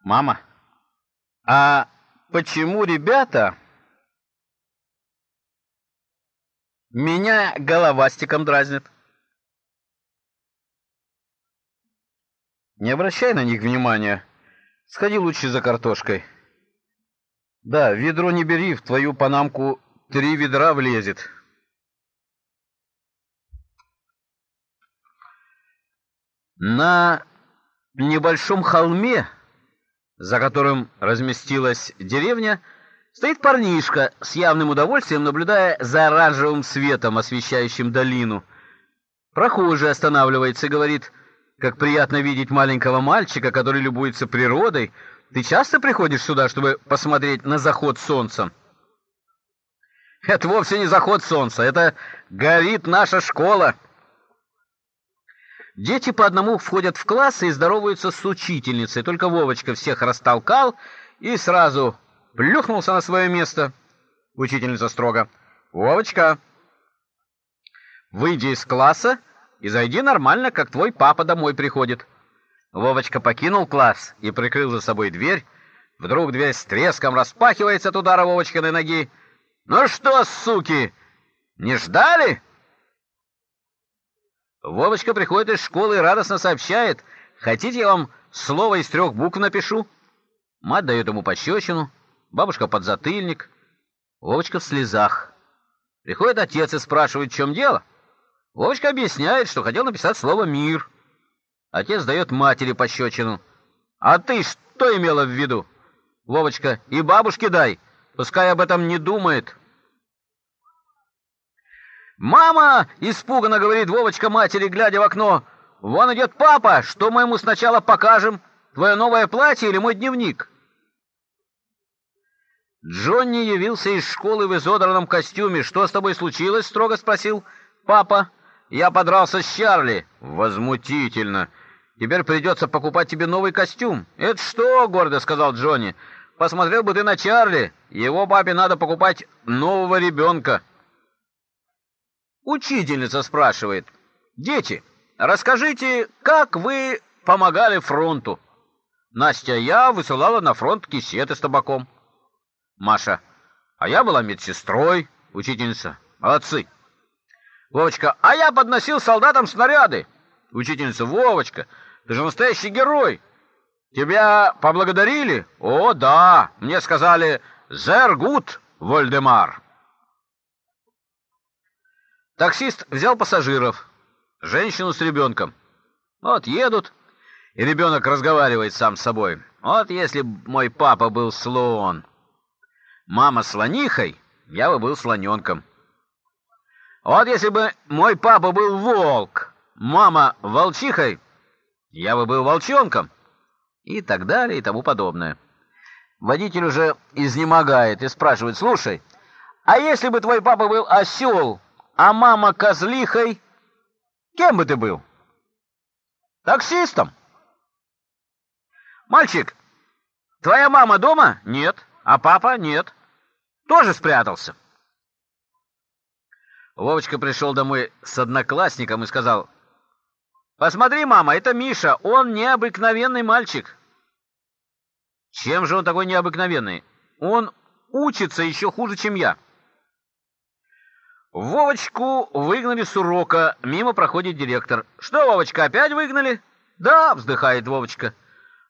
Мама, а почему ребята меня головастиком дразнят? Не обращай на них внимания. Сходи лучше за картошкой. Да, ведро не бери, в твою панамку три ведра влезет. На небольшом холме, за которым разместилась деревня, стоит парнишка с явным удовольствием, наблюдая за оранжевым светом, освещающим долину. Прохожий останавливается и говорит: "Как приятно видеть маленького мальчика, который любуется природой. Ты часто приходишь сюда, чтобы посмотреть на заход солнца?" Это вовсе не заход солнца, это горит наша школа. Дети по одному входят в класс и здороваются с учительницей. Только Вовочка всех растолкал и сразу плюхнулся на свое место. Учительница строго: "Вовочка, выйди из класса и зайди нормально, как твой папа домой приходит". Вовочка покинул класс и прикрыл за собой дверь. Вдруг дверь с треском распахивается от удара Вовочкиной ноги. "Ну что, суки, не ждали?" Вовочка приходит из школы и радостно сообщает: "Хотите, я вам слово из трех букв напишу?" Мать дает ему пощечину, бабушка подзатыльник, Вовочка в слезах. Приходит отец и спрашивает, в чем дело. Вовочка объясняет, что хотел написать слово мир. Отец дает матери пощечину. А ты что имела в виду? Вовочка: "И бабушке дай, пускай об этом не думает". «Мама!» — испуганно говорит Вовочка матери, глядя в окно. «Вон идет папа! Что мы ему сначала покажем? Твое новое платье или мой дневник?» Джонни явился из школы в изодранном костюме. «Что с тобой случилось?» — строго спросил папа. «Я подрался с Чарли». «Возмутительно! Теперь придется покупать тебе новый костюм». «Это что?» — гордо сказал Джонни. «Посмотрел бы ты на Чарли. Его папе надо покупать нового ребенка». Учительница спрашивает: "Дети, расскажите, как вы помогали фронту?" Настя: "Я высылала на фронт кисеты с табаком". Маша: "А я была медсестрой". Учительница: "Молодцы". Вовочка: "А я подносил солдатам снаряды". Учительница: "Вовочка, ты же настоящий герой. Тебя поблагодарили?" "О, да, мне сказали: "Зер гуд, Вольдемар". Таксист взял пассажиров, женщину с ребенком. Вот едут, и ребенок разговаривает сам с собой. Вот если б мой папа был слон, мама слонихой, я бы был слоненком. Вот если бы мой папа был волк, мама волчихой, я бы был волчонком. И так далее, и тому подобное. Водитель уже изнемогает и спрашивает: "Слушай, а если бы твой папа был осел, а мама козлихой, кем бы ты был? Таксистом. Мальчик, твоя мама дома? Нет. А папа? Нет. Тоже спрятался. Вовочка пришел домой с одноклассником и сказал: "Посмотри, мама, это Миша, он необыкновенный мальчик". Чем же он такой необыкновенный? Он учится еще хуже, чем я. Вовочку выгнали с урока. Мимо проходит директор. Что, Вовочка, опять выгнали? Да, вздыхает Вовочка.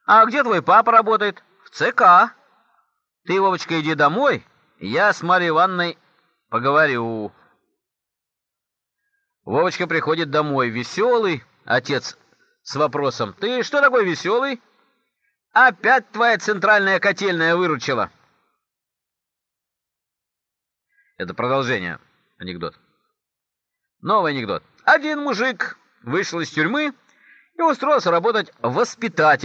А где твой папа работает? В ЦК. Ты, Вовочка, иди домой. Я с Марьей Ивановной поговорю. Вовочка приходит домой веселый. Отец с вопросом: "Ты что такой веселый? Опять твоя центральная котельная выручила?" Это продолжение анекдот. Новый анекдот. Один мужик вышел из тюрьмы и устроился работать воспитателем.